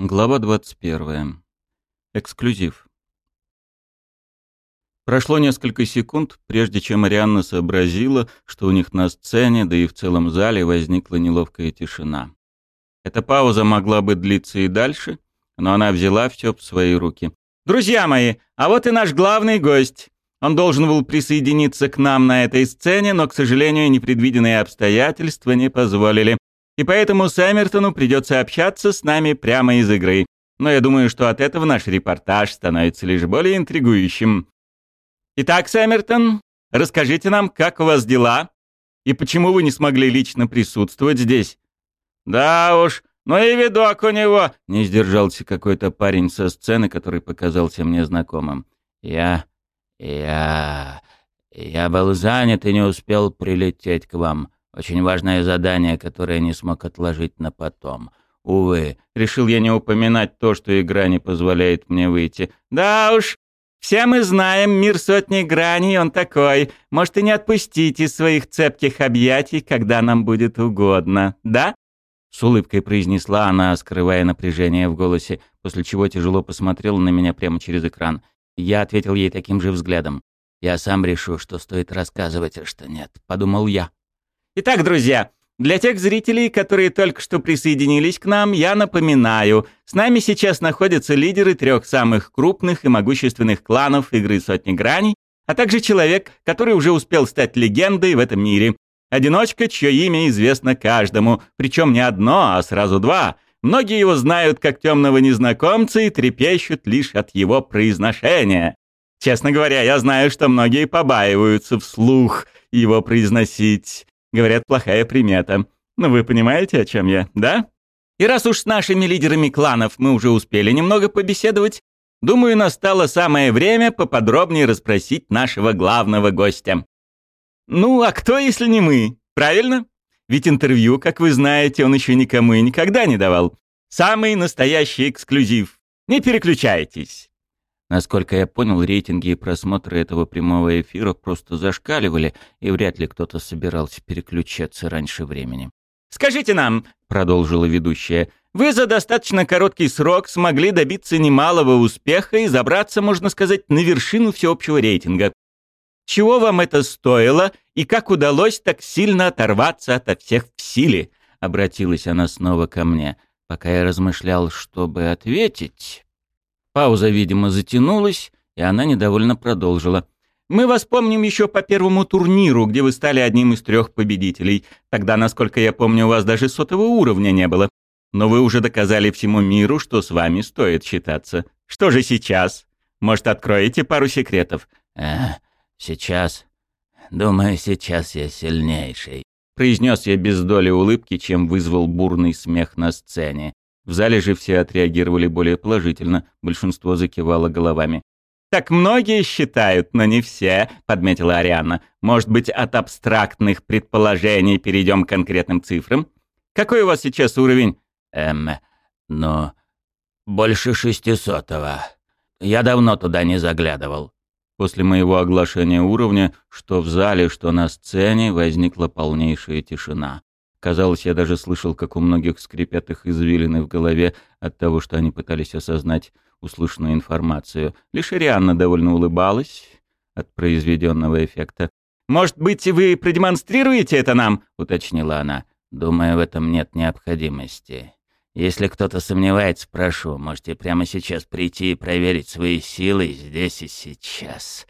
Глава 21. Эксклюзив. Прошло несколько секунд, прежде чем Арианна сообразила, что у них на сцене, да и в целом зале возникла неловкая тишина. Эта пауза могла бы длиться и дальше, но она взяла все в свои руки. «Друзья мои, а вот и наш главный гость. Он должен был присоединиться к нам на этой сцене, но, к сожалению, непредвиденные обстоятельства не позволили и поэтому Сэммертону придется общаться с нами прямо из игры. Но я думаю, что от этого наш репортаж становится лишь более интригующим. Итак, Сэммертон, расскажите нам, как у вас дела и почему вы не смогли лично присутствовать здесь? Да уж, ну и видок у него, не сдержался какой-то парень со сцены, который показался мне знакомым. Я... я... я был занят и не успел прилететь к вам. Очень важное задание, которое не смог отложить на потом. Увы, решил я не упоминать то, что игра не позволяет мне выйти. Да уж, все мы знаем, мир сотни граней, он такой. Может, и не отпустить из своих цепких объятий, когда нам будет угодно, да? С улыбкой произнесла она, скрывая напряжение в голосе, после чего тяжело посмотрела на меня прямо через экран. Я ответил ей таким же взглядом. «Я сам решу, что стоит рассказывать, а что нет», — подумал я. Итак, друзья, для тех зрителей, которые только что присоединились к нам, я напоминаю, с нами сейчас находятся лидеры трех самых крупных и могущественных кланов игры «Сотни граней», а также человек, который уже успел стать легендой в этом мире. Одиночка, чье имя известно каждому, причем не одно, а сразу два. Многие его знают как темного незнакомца и трепещут лишь от его произношения. Честно говоря, я знаю, что многие побаиваются вслух его произносить. Говорят, плохая примета. Ну вы понимаете, о чем я, да? И раз уж с нашими лидерами кланов мы уже успели немного побеседовать, думаю, настало самое время поподробнее расспросить нашего главного гостя. Ну, а кто, если не мы? Правильно? Ведь интервью, как вы знаете, он еще никому и никогда не давал. Самый настоящий эксклюзив. Не переключайтесь. Насколько я понял, рейтинги и просмотры этого прямого эфира просто зашкаливали, и вряд ли кто-то собирался переключаться раньше времени. «Скажите нам», — продолжила ведущая, — «вы за достаточно короткий срок смогли добиться немалого успеха и забраться, можно сказать, на вершину всеобщего рейтинга. Чего вам это стоило и как удалось так сильно оторваться ото всех в силе?» — обратилась она снова ко мне. Пока я размышлял, чтобы ответить... Пауза, видимо, затянулась, и она недовольно продолжила. «Мы вас помним еще по первому турниру, где вы стали одним из трех победителей. Тогда, насколько я помню, у вас даже сотого уровня не было. Но вы уже доказали всему миру, что с вами стоит считаться. Что же сейчас? Может, откроете пару секретов?» «Э, сейчас. Думаю, сейчас я сильнейший», — произнес я без доли улыбки, чем вызвал бурный смех на сцене. В зале же все отреагировали более положительно, большинство закивало головами. «Так многие считают, но не все», — подметила Ариана. «Может быть, от абстрактных предположений перейдем к конкретным цифрам? Какой у вас сейчас уровень?» «Эм, ну, больше шестисотого. Я давно туда не заглядывал». После моего оглашения уровня, что в зале, что на сцене, возникла полнейшая тишина. Казалось, я даже слышал, как у многих скрипят их извилины в голове от того, что они пытались осознать услышанную информацию. Лишь Ирианна довольно улыбалась от произведенного эффекта. «Может быть, вы продемонстрируете это нам?» — уточнила она. «Думаю, в этом нет необходимости. Если кто-то сомневается, прошу, можете прямо сейчас прийти и проверить свои силы здесь и сейчас».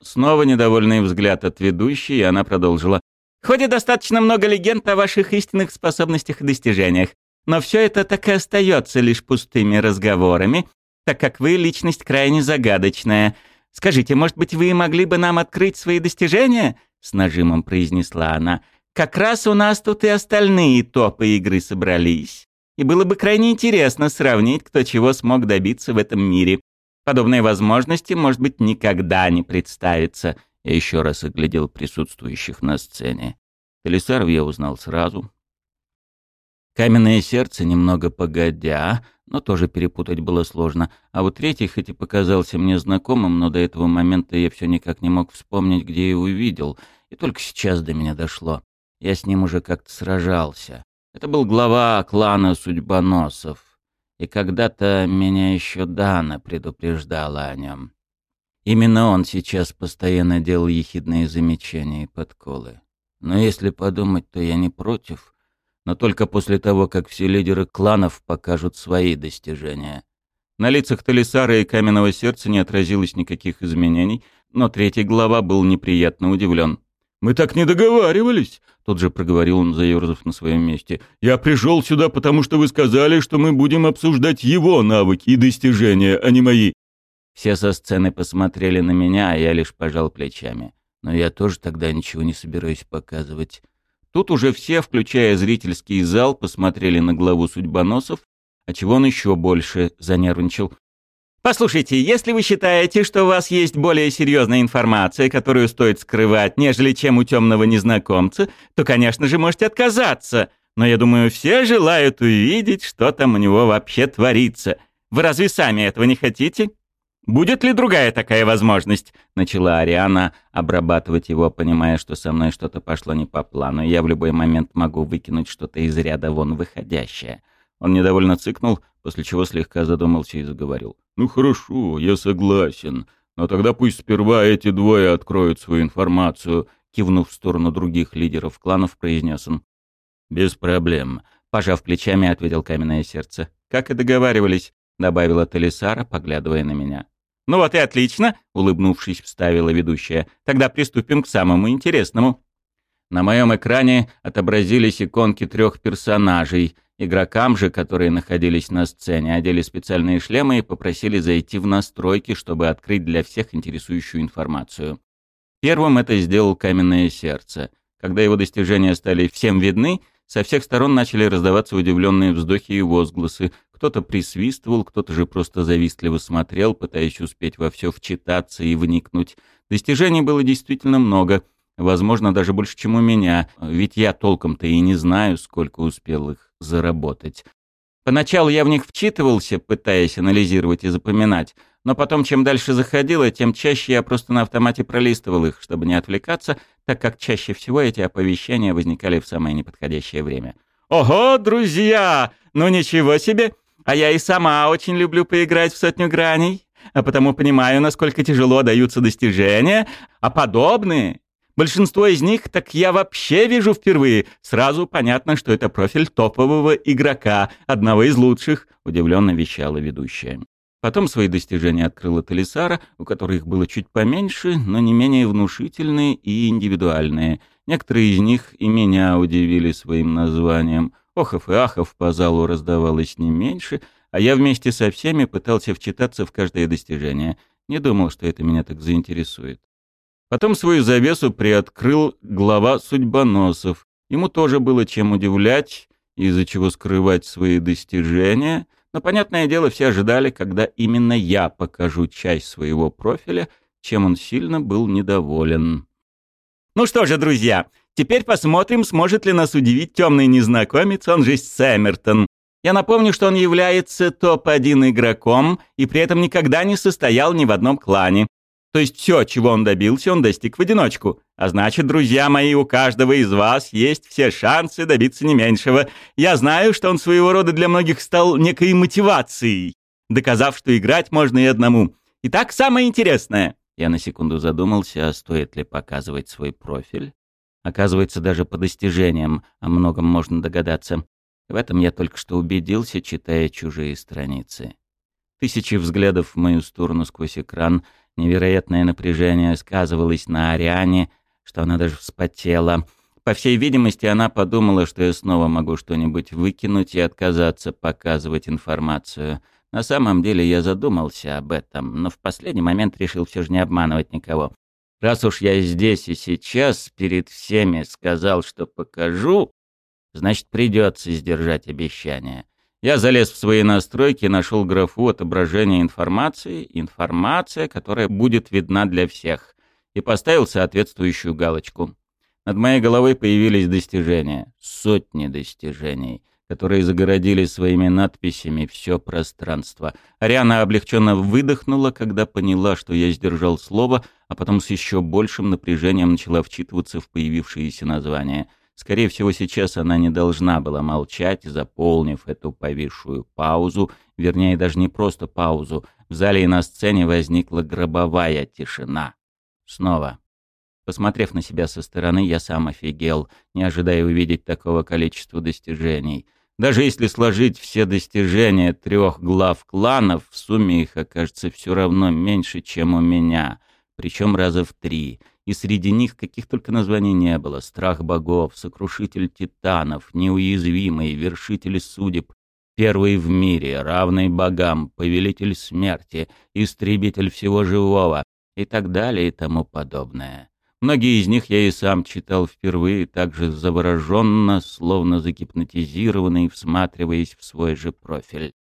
Снова недовольный взгляд от ведущей, и она продолжила. Ходит достаточно много легенд о ваших истинных способностях и достижениях, но все это так и остается лишь пустыми разговорами, так как вы личность крайне загадочная. Скажите, может быть, вы могли бы нам открыть свои достижения?» С нажимом произнесла она. «Как раз у нас тут и остальные топы игры собрались. И было бы крайне интересно сравнить, кто чего смог добиться в этом мире. Подобные возможности, может быть, никогда не представится. Я еще раз оглядел присутствующих на сцене. Талисаров я узнал сразу. Каменное сердце немного погодя, но тоже перепутать было сложно. А вот третий, хоть и показался мне знакомым, но до этого момента я все никак не мог вспомнить, где его видел. И только сейчас до меня дошло. Я с ним уже как-то сражался. Это был глава клана судьбоносов. И когда-то меня еще Дана предупреждала о нем. Именно он сейчас постоянно делал ехидные замечания и подколы. Но если подумать, то я не против, но только после того, как все лидеры кланов покажут свои достижения. На лицах Талисара и Каменного Сердца не отразилось никаких изменений, но третий глава был неприятно удивлен. «Мы так не договаривались!» — тут же проговорил он, заерзав на своем месте. «Я пришел сюда, потому что вы сказали, что мы будем обсуждать его навыки и достижения, а не мои». Все со сцены посмотрели на меня, а я лишь пожал плечами. Но я тоже тогда ничего не собираюсь показывать. Тут уже все, включая зрительский зал, посмотрели на главу судьбоносов, а чего он еще больше занервничал. Послушайте, если вы считаете, что у вас есть более серьезная информация, которую стоит скрывать, нежели чем у темного незнакомца, то, конечно же, можете отказаться. Но я думаю, все желают увидеть, что там у него вообще творится. Вы разве сами этого не хотите? Будет ли другая такая возможность? Начала Ариана обрабатывать его, понимая, что со мной что-то пошло не по плану, и я в любой момент могу выкинуть что-то из ряда вон выходящее. Он недовольно цыкнул, после чего слегка задумался и заговорил. «Ну хорошо, я согласен. Но тогда пусть сперва эти двое откроют свою информацию», кивнув в сторону других лидеров кланов, произнес он. «Без проблем», — пожав плечами, ответил каменное сердце. «Как и договаривались», — добавила Талисара, поглядывая на меня. «Ну вот и отлично», — улыбнувшись, вставила ведущая. «Тогда приступим к самому интересному». На моем экране отобразились иконки трех персонажей — Игрокам же, которые находились на сцене, одели специальные шлемы и попросили зайти в настройки, чтобы открыть для всех интересующую информацию. Первым это сделал Каменное Сердце. Когда его достижения стали всем видны, со всех сторон начали раздаваться удивленные вздохи и возгласы. Кто-то присвистывал, кто-то же просто завистливо смотрел, пытаясь успеть во все вчитаться и вникнуть. Достижений было действительно много — Возможно, даже больше, чем у меня, ведь я толком-то и не знаю, сколько успел их заработать. Поначалу я в них вчитывался, пытаясь анализировать и запоминать, но потом, чем дальше заходило, тем чаще я просто на автомате пролистывал их, чтобы не отвлекаться, так как чаще всего эти оповещения возникали в самое неподходящее время. «Ого, друзья! Ну ничего себе! А я и сама очень люблю поиграть в сотню граней, а потому понимаю, насколько тяжело даются достижения, а подобные Большинство из них так я вообще вижу впервые. Сразу понятно, что это профиль топового игрока, одного из лучших, удивленно вещала ведущая. Потом свои достижения открыла Талисара, у которых было чуть поменьше, но не менее внушительные и индивидуальные. Некоторые из них и меня удивили своим названием. Охов и ахов по залу раздавалось не меньше, а я вместе со всеми пытался вчитаться в каждое достижение. Не думал, что это меня так заинтересует. Потом свою завесу приоткрыл глава судьбоносов. Ему тоже было чем удивлять, из-за чего скрывать свои достижения. Но, понятное дело, все ожидали, когда именно я покажу часть своего профиля, чем он сильно был недоволен. Ну что же, друзья, теперь посмотрим, сможет ли нас удивить темный незнакомец, он же Сэммертон. Я напомню, что он является топ-1 игроком и при этом никогда не состоял ни в одном клане. То есть все, чего он добился, он достиг в одиночку. А значит, друзья мои, у каждого из вас есть все шансы добиться не меньшего. Я знаю, что он своего рода для многих стал некой мотивацией, доказав, что играть можно и одному. Итак, самое интересное. Я на секунду задумался, а стоит ли показывать свой профиль. Оказывается, даже по достижениям о многом можно догадаться. В этом я только что убедился, читая чужие страницы. Тысячи взглядов в мою сторону сквозь экран — Невероятное напряжение сказывалось на Ариане, что она даже вспотела. По всей видимости, она подумала, что я снова могу что-нибудь выкинуть и отказаться показывать информацию. На самом деле я задумался об этом, но в последний момент решил все же не обманывать никого. Раз уж я здесь и сейчас перед всеми сказал, что покажу, значит придется сдержать обещание. Я залез в свои настройки нашел графу отображения информации, информация, которая будет видна для всех, и поставил соответствующую галочку. Над моей головой появились достижения, сотни достижений, которые загородили своими надписями все пространство. Ариана облегченно выдохнула, когда поняла, что я сдержал слово, а потом с еще большим напряжением начала вчитываться в появившиеся названия — Скорее всего, сейчас она не должна была молчать, заполнив эту повисшую паузу Вернее, даже не просто паузу. В зале и на сцене возникла гробовая тишина. Снова. Посмотрев на себя со стороны, я сам офигел, не ожидая увидеть такого количества достижений. Даже если сложить все достижения трех глав кланов, в сумме их окажется все равно меньше, чем у меня, причем раза в три. И среди них каких только названий не было. Страх богов, сокрушитель титанов, неуязвимый, вершитель судеб, первый в мире, равный богам, повелитель смерти, истребитель всего живого и так далее и тому подобное. Многие из них я и сам читал впервые, так же завороженно, словно загипнотизированный, всматриваясь в свой же профиль.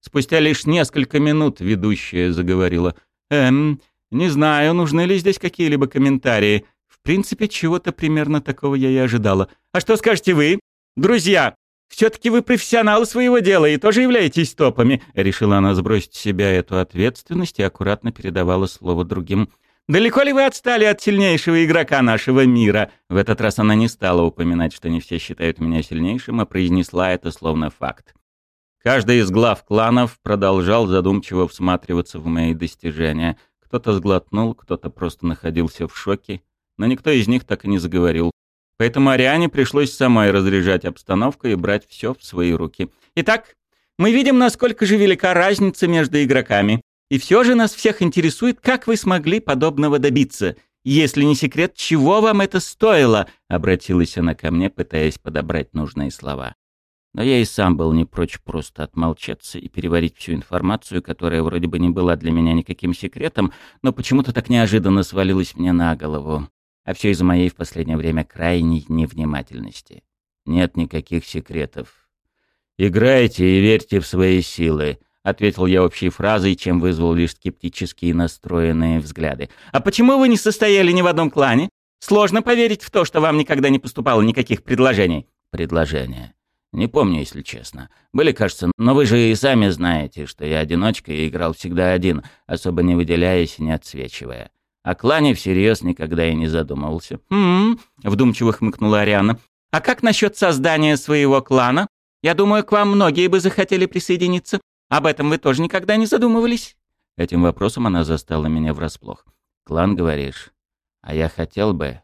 Спустя лишь несколько минут ведущая заговорила. «Эм, не знаю, нужны ли здесь какие-либо комментарии. В принципе, чего-то примерно такого я и ожидала. А что скажете вы? Друзья, все-таки вы профессионалы своего дела и тоже являетесь топами». Решила она сбросить с себя эту ответственность и аккуратно передавала слово другим. Далеко ли вы отстали от сильнейшего игрока нашего мира?» В этот раз она не стала упоминать, что не все считают меня сильнейшим, а произнесла это словно факт. Каждый из глав кланов продолжал задумчиво всматриваться в мои достижения. Кто-то сглотнул, кто-то просто находился в шоке, но никто из них так и не заговорил. Поэтому Ариане пришлось самой разряжать обстановку и брать все в свои руки. «Итак, мы видим, насколько же велика разница между игроками. И все же нас всех интересует, как вы смогли подобного добиться. Если не секрет, чего вам это стоило?» — обратилась она ко мне, пытаясь подобрать нужные слова. Но я и сам был не прочь просто отмолчаться и переварить всю информацию, которая вроде бы не была для меня никаким секретом, но почему-то так неожиданно свалилась мне на голову. А все из-за моей в последнее время крайней невнимательности. Нет никаких секретов. Играйте и верьте в свои силы. — ответил я общей фразой, чем вызвал лишь скептические настроенные взгляды. «А почему вы не состояли ни в одном клане? Сложно поверить в то, что вам никогда не поступало никаких предложений». «Предложения? Не помню, если честно. Были, кажется, но вы же и сами знаете, что я одиночка и играл всегда один, особо не выделяясь и не отсвечивая. О клане всерьез никогда и не задумывался». «Хм...» — вдумчиво хмыкнула Ариана. «А как насчет создания своего клана? Я думаю, к вам многие бы захотели присоединиться. Об этом вы тоже никогда не задумывались?» Этим вопросом она застала меня врасплох. «Клан, говоришь? А я хотел бы...»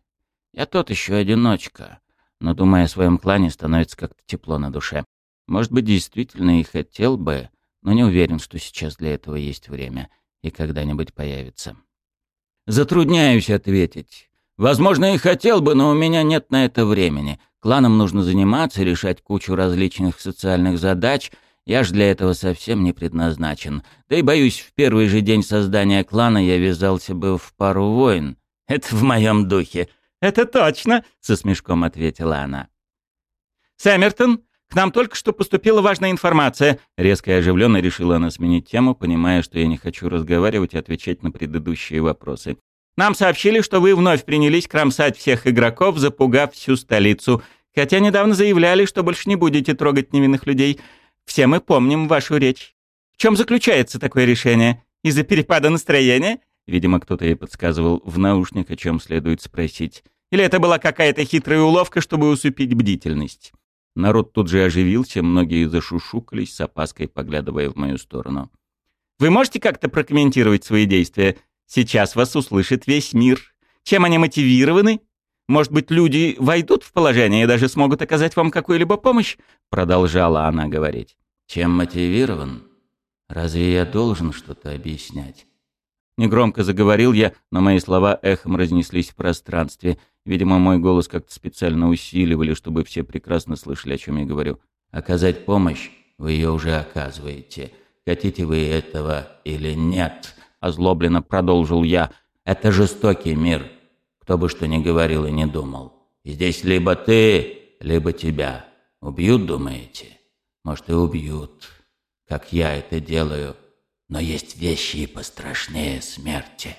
«Я тот еще одиночка, но, думая о своем клане, становится как-то тепло на душе. Может быть, действительно и хотел бы, но не уверен, что сейчас для этого есть время и когда-нибудь появится». «Затрудняюсь ответить. Возможно, и хотел бы, но у меня нет на это времени. Кланом нужно заниматься, решать кучу различных социальных задач — я ж для этого совсем не предназначен. Да и, боюсь, в первый же день создания клана я ввязался бы в пару войн. Это в моем духе. «Это точно», — со смешком ответила она. «Сэммертон, к нам только что поступила важная информация». Резко и оживленно решила она сменить тему, понимая, что я не хочу разговаривать и отвечать на предыдущие вопросы. «Нам сообщили, что вы вновь принялись кромсать всех игроков, запугав всю столицу. Хотя недавно заявляли, что больше не будете трогать невинных людей. Все мы помним вашу речь. В чем заключается такое решение? Из-за перепада настроения? Видимо, кто-то ей подсказывал в наушник, о чем следует спросить. Или это была какая-то хитрая уловка, чтобы усыпить бдительность? Народ тут же оживился, многие зашушукались, с опаской поглядывая в мою сторону. «Вы можете как-то прокомментировать свои действия? Сейчас вас услышит весь мир. Чем они мотивированы? Может быть, люди войдут в положение и даже смогут оказать вам какую-либо помощь?» Продолжала она говорить. Чем мотивирован? Разве я должен что-то объяснять? Негромко заговорил я, но мои слова эхом разнеслись в пространстве. Видимо, мой голос как-то специально усиливали, чтобы все прекрасно слышали, о чем я говорю. Оказать помощь вы ее уже оказываете. Хотите вы этого или нет? Озлобленно продолжил я. Это жестокий мир, кто бы что ни говорил и не думал. Здесь либо ты, либо тебя. Убьют, думаете? Может, и убьют, как я это делаю. Но есть вещи и пострашнее смерти.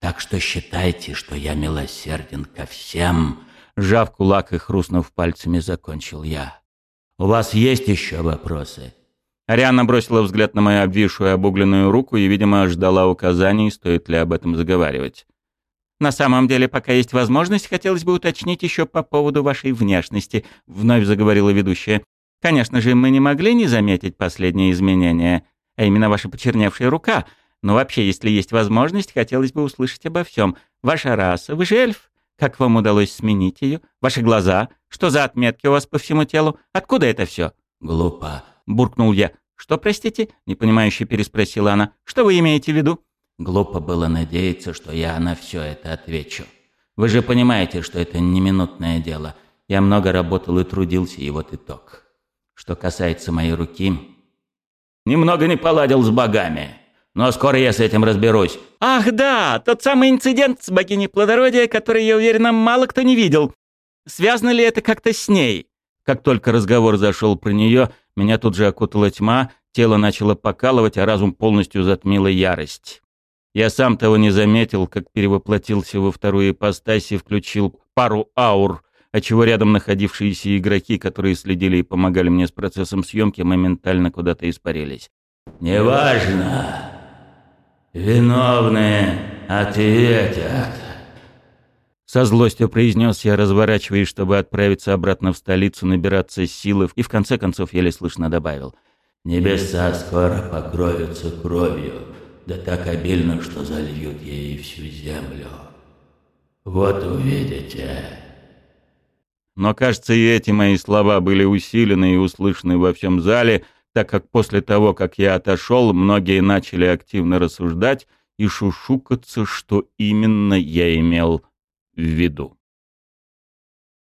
Так что считайте, что я милосерден ко всем. Сжав кулак и хрустнув пальцами, закончил я. У вас есть еще вопросы? Ариана бросила взгляд на мою обвисшую обугленную руку и, видимо, ждала указаний, стоит ли об этом заговаривать. «На самом деле, пока есть возможность, хотелось бы уточнить еще по поводу вашей внешности», — вновь заговорила ведущая. Конечно же, мы не могли не заметить последние изменения, а именно ваша почерневшая рука. Но вообще, если есть возможность, хотелось бы услышать обо всем. Ваша раса, вы же эльф. Как вам удалось сменить ее? Ваши глаза? Что за отметки у вас по всему телу? Откуда это все? Глупо. Буркнул я. Что, простите? Непонимающе переспросила она. Что вы имеете в виду? Глупо было надеяться, что я на все это отвечу. Вы же понимаете, что это не минутное дело. Я много работал и трудился, и вот итог. Что касается моей руки, немного не поладил с богами. Но скоро я с этим разберусь. Ах да, тот самый инцидент с богиней плодородия, который, я уверена, мало кто не видел. Связано ли это как-то с ней? Как только разговор зашел про нее, меня тут же окутала тьма, тело начало покалывать, а разум полностью затмила ярость. Я сам того не заметил, как перевоплотился во вторую ипостась и включил пару аур, отчего рядом находившиеся игроки, которые следили и помогали мне с процессом съемки, моментально куда-то испарились. «Неважно. Виновные ответят». Со злостью произнес я, разворачиваясь, чтобы отправиться обратно в столицу, набираться силы, и в конце концов еле слышно добавил. «Небеса скоро покроются кровью, да так обильно, что зальют ей всю землю. Вот увидите». Но, кажется, и эти мои слова были усилены и услышаны во всем зале — так как после того, как я отошел, многие начали активно рассуждать и шушукаться, что именно я имел в виду.